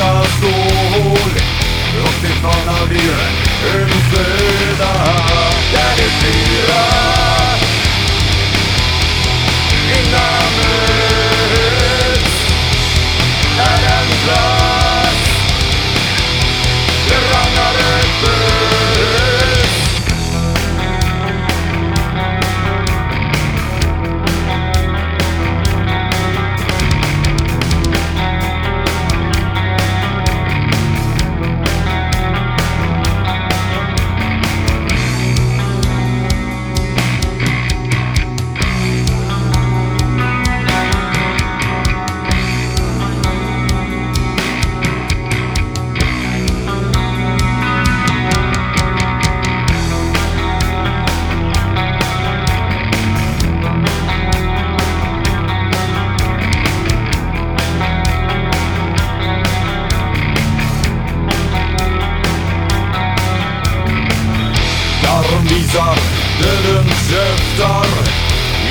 Allt står hårt, rakt ifrån av en själ käftar, döden söftar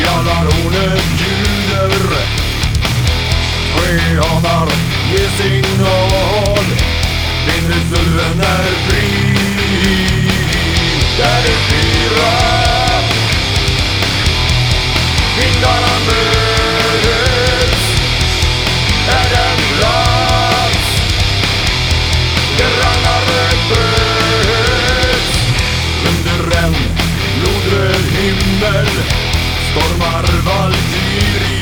Jallarhornet ljuder. Skehanar ger signal Vindrutesulven är fri Stormar Valkyrie.